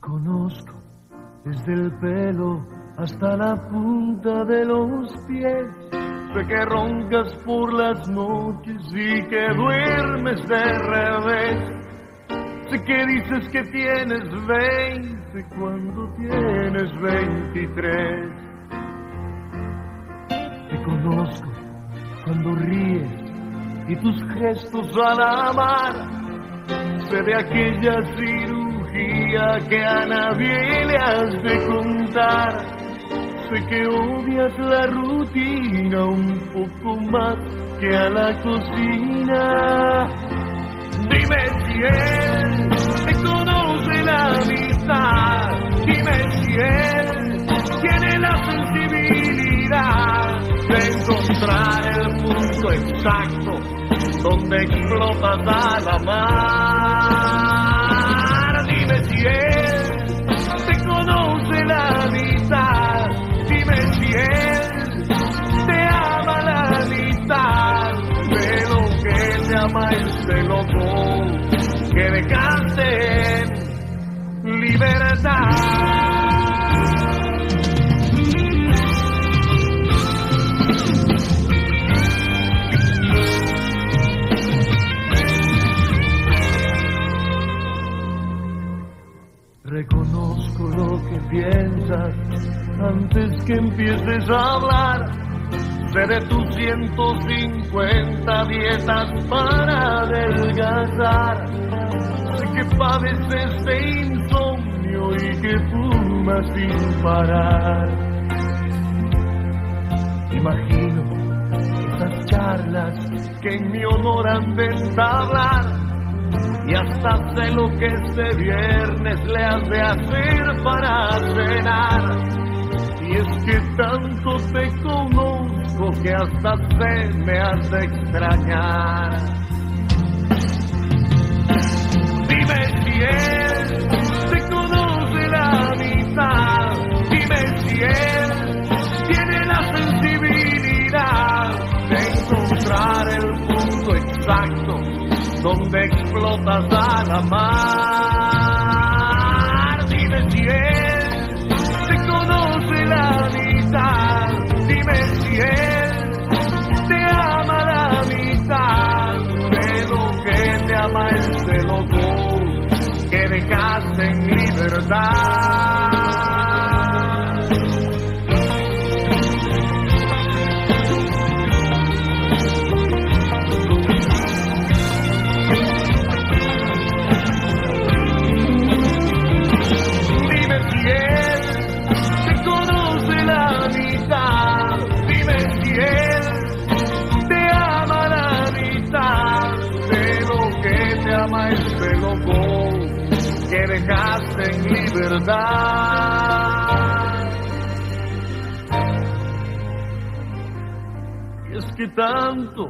conozco desde el pelo hasta la punta de los pies. Sé que roncas por las noches y que duermes de revés. Sé que dices que tienes veinte cuando tienes veintitrés. Te conozco cuando ríes y tus gestos al amar. Sé de aquella cirugía que a nadie le has de contar. Sé que odias la rutina un poco más que a la cocina. Dime si él te conoce la mitad. Dime si él tiene la sensibilidad de encontrar el punto exacto donde explotas a la mar. Que dejaste en libertad. Reconozco lo que piensas antes que empieces a hablar. De tus 150 dietas para adelgazar. Padeces de insomnio y que fumas sin parar. Imagino esas charlas que en mi honor han de entablar y hasta sé lo que este viernes le has de hacer para cenar. Y es que tanto te conozco que hasta sé me has de extrañar. Donde explotas a la mar. Dime si él te conoce la mitad. Dime si él te ama la mitad de lo que te ama este loco que dejaste en libertad. Que te ama este loco que dejaste en libertad. Y es que tanto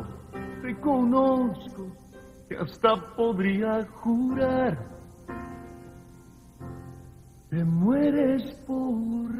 te conozco que hasta podría jurar te mueres por.